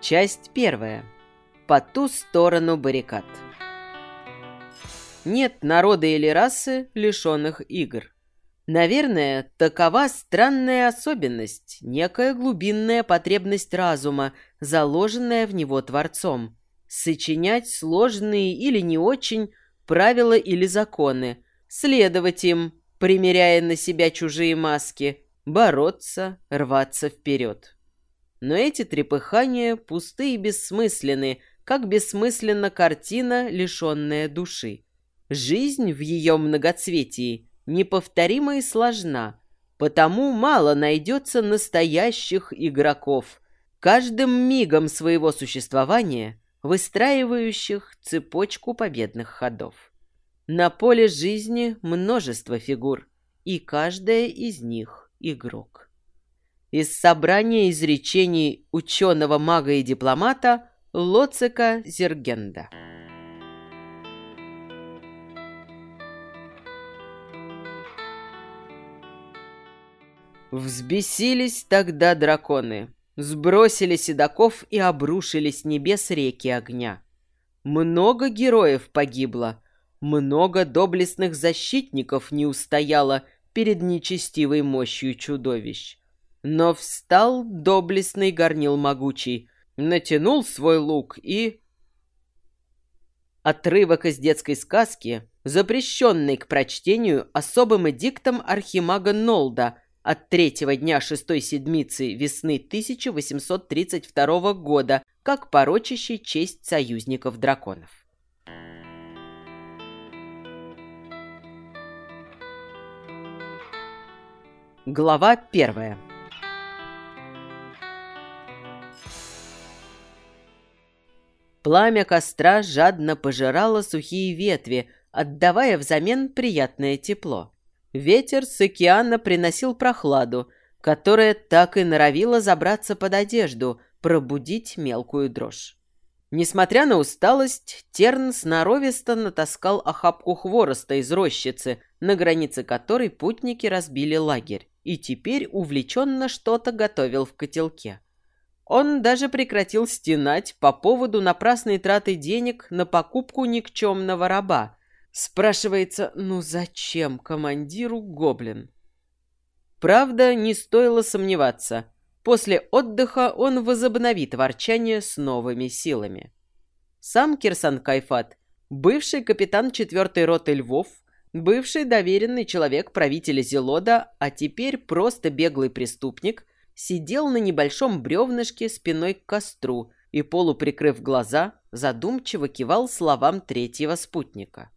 Часть первая. По ту сторону баррикад. Нет народа или расы, лишенных игр. Наверное, такова странная особенность, некая глубинная потребность разума, заложенная в него Творцом. Сочинять сложные или не очень правила или законы, следовать им, примеряя на себя чужие маски, бороться, рваться вперед. Но эти трепыхания пусты и бессмысленны, как бессмысленна картина, лишенная души. Жизнь в ее многоцветии неповторима и сложна, потому мало найдется настоящих игроков, каждым мигом своего существования выстраивающих цепочку победных ходов. На поле жизни множество фигур, и каждая из них — игрок. Из собрания изречений ученого мага и дипломата Лоцика Зергенда. Взбесились тогда драконы, сбросили седаков и обрушили с небес реки огня. Много героев погибло, много доблестных защитников не устояло перед нечестивой мощью чудовищ. Но встал доблестный горнил могучий, натянул свой лук и... Отрывок из детской сказки, запрещенный к прочтению особым эдиктом архимага Нолда от третьего дня шестой седмицы весны 1832 года, как порочащий честь союзников драконов. Глава первая Пламя костра жадно пожирало сухие ветви, отдавая взамен приятное тепло. Ветер с океана приносил прохладу, которая так и норовила забраться под одежду, пробудить мелкую дрожь. Несмотря на усталость, Терн сноровисто натаскал охапку хвороста из рощицы, на границе которой путники разбили лагерь и теперь увлеченно что-то готовил в котелке. Он даже прекратил стенать по поводу напрасной траты денег на покупку никчемного раба. Спрашивается, ну зачем командиру гоблин? Правда, не стоило сомневаться. После отдыха он возобновит ворчание с новыми силами. Сам Кирсан Кайфат, бывший капитан четвертой роты львов, Бывший доверенный человек правителя Зелода, а теперь просто беглый преступник, сидел на небольшом бревнышке спиной к костру и, полуприкрыв глаза, задумчиво кивал словам третьего спутника.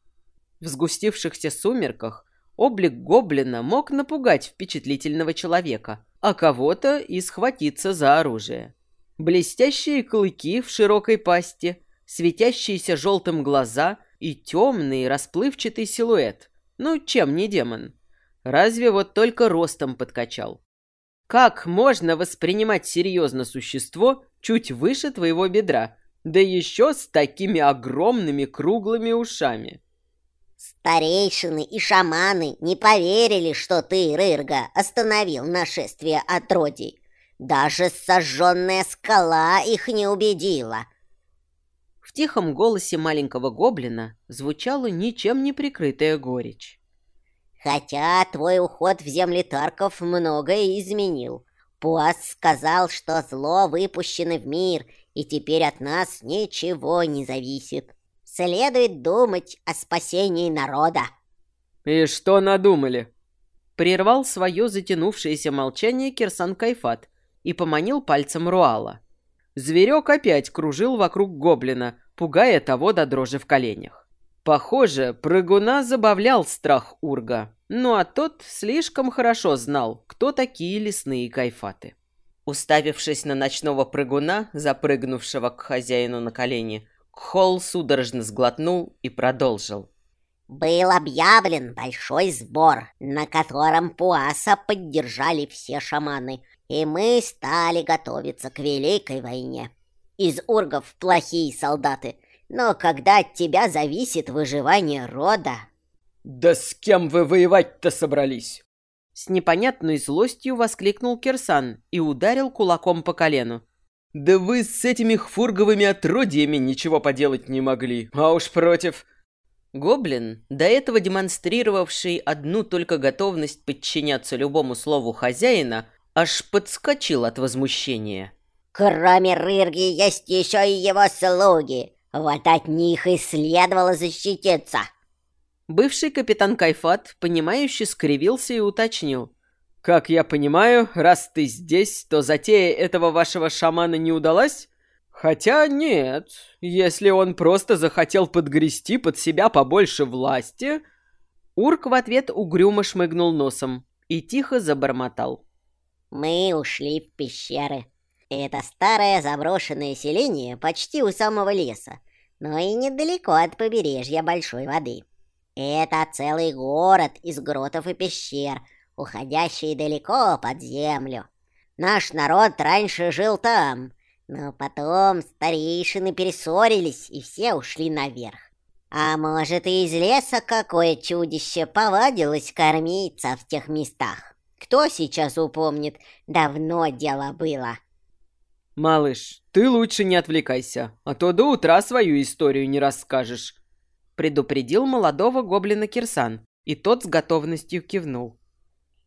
В сгустившихся сумерках облик гоблина мог напугать впечатлительного человека, а кого-то и схватиться за оружие. Блестящие клыки в широкой пасти, светящиеся желтым глаза — и темный расплывчатый силуэт. Ну, чем не демон? Разве вот только ростом подкачал? Как можно воспринимать серьезно существо чуть выше твоего бедра, да еще с такими огромными круглыми ушами? Старейшины и шаманы не поверили, что ты, Рырга, остановил нашествие отродий. Даже сожженная скала их не убедила. В тихом голосе маленького гоблина звучала ничем не прикрытая горечь. «Хотя твой уход в земли Тарков многое изменил. Пуас сказал, что зло выпущено в мир, и теперь от нас ничего не зависит. Следует думать о спасении народа». «И что надумали?» Прервал свое затянувшееся молчание Кирсан Кайфат и поманил пальцем Руала. Зверек опять кружил вокруг гоблина, пугая того до дрожи в коленях. Похоже, прыгуна забавлял страх Урга, ну а тот слишком хорошо знал, кто такие лесные кайфаты. Уставившись на ночного прыгуна, запрыгнувшего к хозяину на колени, Кхол судорожно сглотнул и продолжил. Был объявлен большой сбор, на котором Пуаса поддержали все шаманы, и мы стали готовиться к Великой войне. Из ургов плохие солдаты, но когда от тебя зависит выживание рода... «Да с кем вы воевать-то собрались?» С непонятной злостью воскликнул Кирсан и ударил кулаком по колену. Да вы с этими хфурговыми отродьями ничего поделать не могли. А уж против... Гоблин, до этого демонстрировавший одну только готовность подчиняться любому слову хозяина, аж подскочил от возмущения. Кроме Рырги есть еще и его слуги. Вот от них и следовало защититься. Бывший капитан Кайфат, понимающе скривился и уточнил. «Как я понимаю, раз ты здесь, то затея этого вашего шамана не удалась? Хотя нет, если он просто захотел подгрести под себя побольше власти...» Урк в ответ угрюмо шмыгнул носом и тихо забормотал. «Мы ушли в пещеры. Это старое заброшенное селение почти у самого леса, но и недалеко от побережья большой воды. Это целый город из гротов и пещер, уходящий далеко под землю. Наш народ раньше жил там, но потом старейшины перессорились, и все ушли наверх. А может, и из леса какое чудище повадилось кормиться в тех местах. Кто сейчас упомнит, давно дело было. «Малыш, ты лучше не отвлекайся, а то до утра свою историю не расскажешь», предупредил молодого гоблина Кирсан, и тот с готовностью кивнул.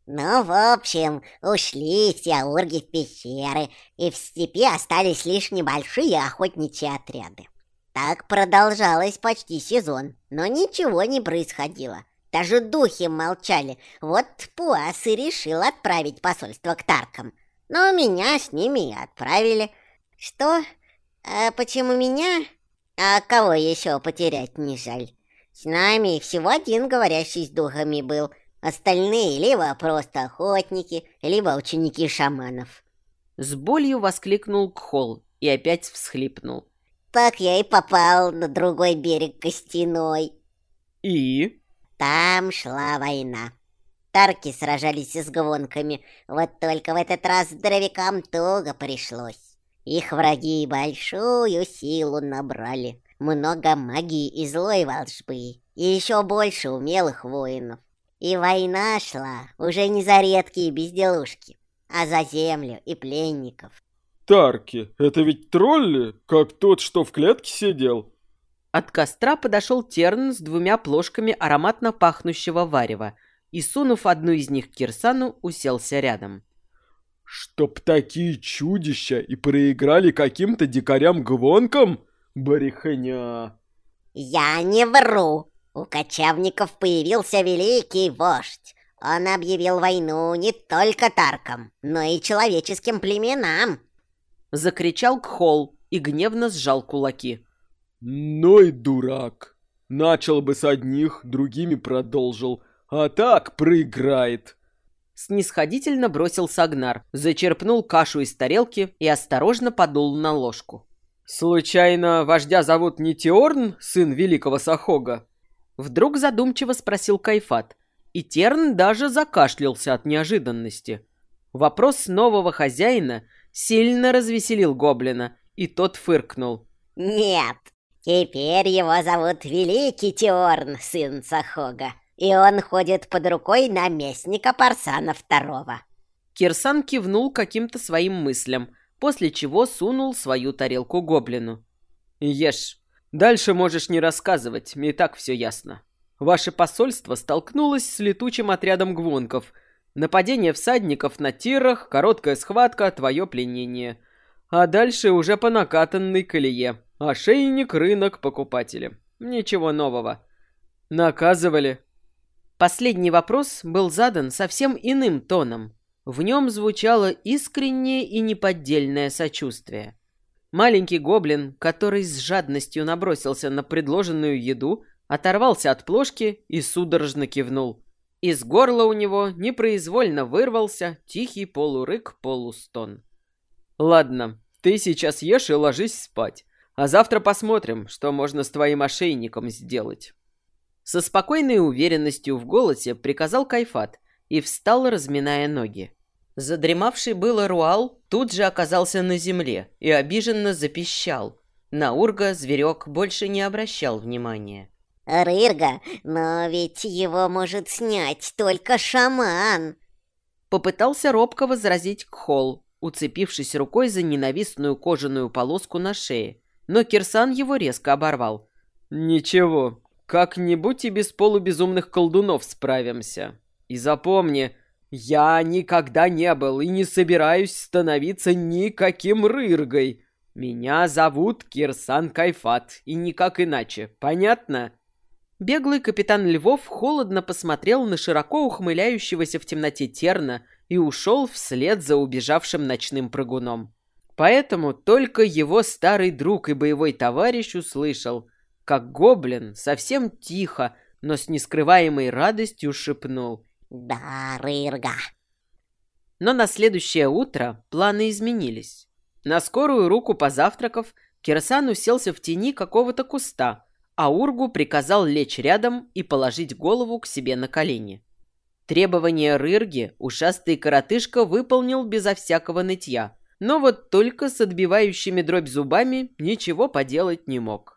«Ну, в общем, ушли все урги в пещеры, и в степи остались лишь небольшие охотничьи отряды. Так продолжалось почти сезон, но ничего не происходило. Даже духи молчали. Вот Пуас и решил отправить посольство к Таркам. Но меня с ними и отправили. Что? А почему меня? А кого еще потерять не жаль? С нами всего один говорящий с духами был. Остальные либо просто охотники, либо ученики шаманов. С болью воскликнул Кхол и опять всхлипнул. Так я и попал на другой берег костяной. И? Там шла война. Тарки сражались с гвонками, вот только в этот раз здоровякам туго пришлось. Их враги большую силу набрали, много магии и злой волшбы, и еще больше умелых воинов. И война шла уже не за редкие безделушки, а за землю и пленников. Тарки, это ведь тролли, как тот, что в клетке сидел? От костра подошел Терн с двумя плошками ароматно пахнущего варева и, сунув одну из них к Кирсану, уселся рядом. Чтоб такие чудища и проиграли каким-то дикарям-гвонкам? Бариханя. Я не вру. У кочевников появился великий вождь. Он объявил войну не только таркам, но и человеческим племенам. Закричал Кхол и гневно сжал кулаки. Ну и дурак. Начал бы с одних, другими продолжил. А так проиграет. Снисходительно бросил Сагнар, зачерпнул кашу из тарелки и осторожно подул на ложку. «Случайно вождя зовут не Теорн, сын великого Сахога?» Вдруг задумчиво спросил Кайфат, и Терн даже закашлялся от неожиданности. Вопрос нового хозяина сильно развеселил гоблина, и тот фыркнул. «Нет, теперь его зовут Великий Теорн, сын Сахога и он ходит под рукой наместника Парсана Второго». Кирсан кивнул каким-то своим мыслям, после чего сунул свою тарелку гоблину. «Ешь. Дальше можешь не рассказывать, и так все ясно. Ваше посольство столкнулось с летучим отрядом гвонков. Нападение всадников на тирах, короткая схватка, твое пленение. А дальше уже по накатанной колее. Ошейник, рынок, покупатели. Ничего нового. Наказывали, Последний вопрос был задан совсем иным тоном. В нем звучало искреннее и неподдельное сочувствие. Маленький гоблин, который с жадностью набросился на предложенную еду, оторвался от плошки и судорожно кивнул. Из горла у него непроизвольно вырвался тихий полурык-полустон. «Ладно, ты сейчас ешь и ложись спать, а завтра посмотрим, что можно с твоим ошейником сделать». Со спокойной уверенностью в голосе приказал Кайфат и встал, разминая ноги. Задремавший было Руал тут же оказался на земле и обиженно запищал. На Урга зверек больше не обращал внимания. «Рырга, но ведь его может снять только шаман!» Попытался робко возразить Кхол, уцепившись рукой за ненавистную кожаную полоску на шее. Но Кирсан его резко оборвал. «Ничего, как-нибудь и без полубезумных колдунов справимся. И запомни, я никогда не был и не собираюсь становиться никаким рыргой. Меня зовут Кирсан Кайфат, и никак иначе. Понятно?» Беглый капитан Львов холодно посмотрел на широко ухмыляющегося в темноте Терна и ушел вслед за убежавшим ночным прыгуном. Поэтому только его старый друг и боевой товарищ услышал, как гоблин совсем тихо, но с нескрываемой радостью шепнул «Да, Рырга!». Но на следующее утро планы изменились. На скорую руку позавтракав, Кирсан уселся в тени какого-то куста, а Ургу приказал лечь рядом и положить голову к себе на колени. Требование Рырги ушастый коротышка выполнил безо всякого нытья, но вот только с отбивающими дробь зубами ничего поделать не мог.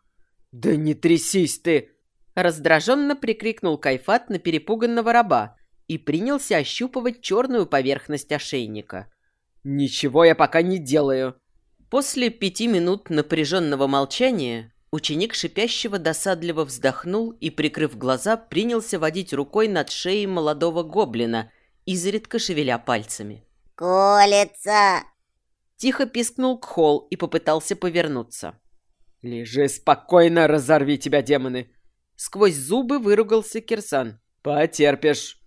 «Да не трясись ты!» Раздраженно прикрикнул Кайфат на перепуганного раба и принялся ощупывать черную поверхность ошейника. «Ничего я пока не делаю!» После пяти минут напряженного молчания Ученик шипящего досадливо вздохнул и, прикрыв глаза, принялся водить рукой над шеей молодого гоблина, изредка шевеля пальцами. «Колется!» Тихо пискнул Кхол и попытался повернуться. «Лежи спокойно, разорви тебя, демоны!» Сквозь зубы выругался Кирсан. «Потерпишь!»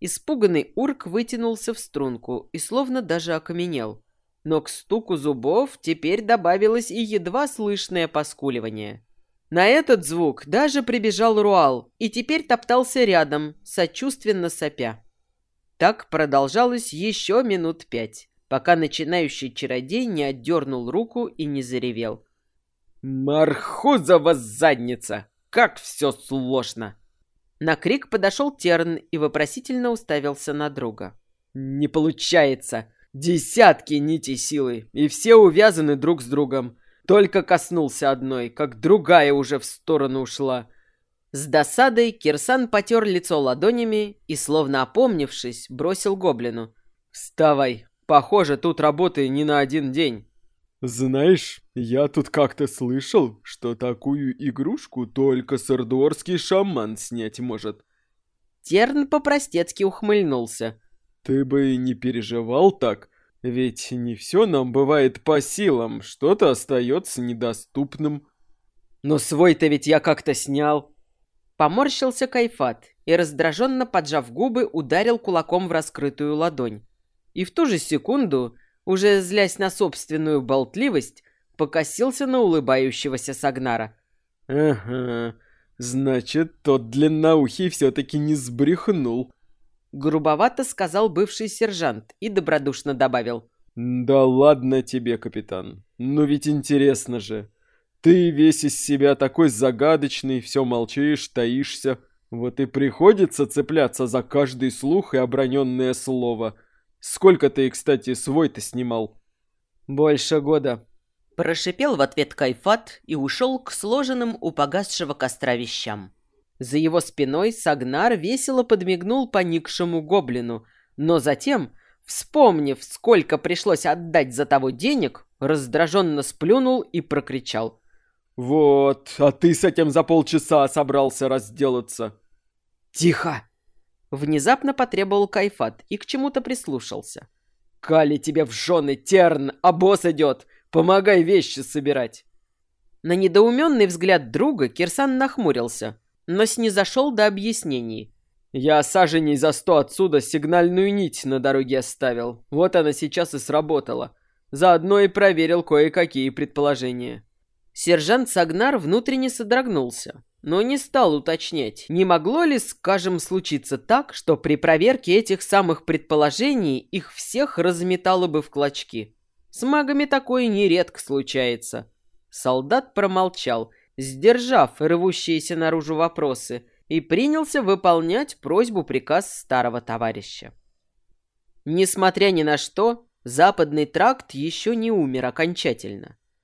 Испуганный урк вытянулся в струнку и словно даже окаменел но к стуку зубов теперь добавилось и едва слышное поскуливание. На этот звук даже прибежал Руал и теперь топтался рядом, сочувственно сопя. Так продолжалось еще минут пять, пока начинающий чародей не отдернул руку и не заревел. «Мархузова задница! Как все сложно!» На крик подошел Терн и вопросительно уставился на друга. «Не получается! Десятки нитей силы, и все увязаны друг с другом. Только коснулся одной, как другая уже в сторону ушла. С досадой Кирсан потер лицо ладонями и, словно опомнившись, бросил гоблину. «Вставай. Похоже, тут работы не на один день». «Знаешь, я тут как-то слышал, что такую игрушку только сардуорский шаман снять может». Терн по-простецки ухмыльнулся. Ты бы не переживал так, ведь не все нам бывает по силам, что-то остается недоступным. Но свой-то ведь я как-то снял. Поморщился Кайфат и, раздраженно поджав губы, ударил кулаком в раскрытую ладонь. И в ту же секунду, уже злясь на собственную болтливость, покосился на улыбающегося Сагнара. «Ага, значит, тот длинноухий все-таки не сбрехнул». Грубовато сказал бывший сержант и добродушно добавил. «Да ладно тебе, капитан. Ну ведь интересно же. Ты весь из себя такой загадочный, все молчишь, таишься. Вот и приходится цепляться за каждый слух и оброненное слово. Сколько ты, кстати, свой-то снимал?» «Больше года». Прошипел в ответ Кайфат и ушел к сложенным у погасшего костра вещам. За его спиной Сагнар весело подмигнул поникшему гоблину, но затем, вспомнив, сколько пришлось отдать за того денег, раздраженно сплюнул и прокричал. «Вот, а ты с этим за полчаса собрался разделаться». «Тихо!» Внезапно потребовал Кайфат и к чему-то прислушался. «Кали тебе в жены, Терн, а босс идет! Помогай вещи собирать!» На недоуменный взгляд друга Кирсан нахмурился, но снизошел до объяснений. «Я саженей за сто отсюда сигнальную нить на дороге оставил. Вот она сейчас и сработала. Заодно и проверил кое-какие предположения». Сержант Сагнар внутренне содрогнулся, но не стал уточнять, не могло ли, скажем, случиться так, что при проверке этих самых предположений их всех разметало бы в клочки. С магами такое нередко случается. Солдат промолчал – сдержав рвущиеся наружу вопросы, и принялся выполнять просьбу-приказ старого товарища. Несмотря ни на что, западный тракт еще не умер окончательно.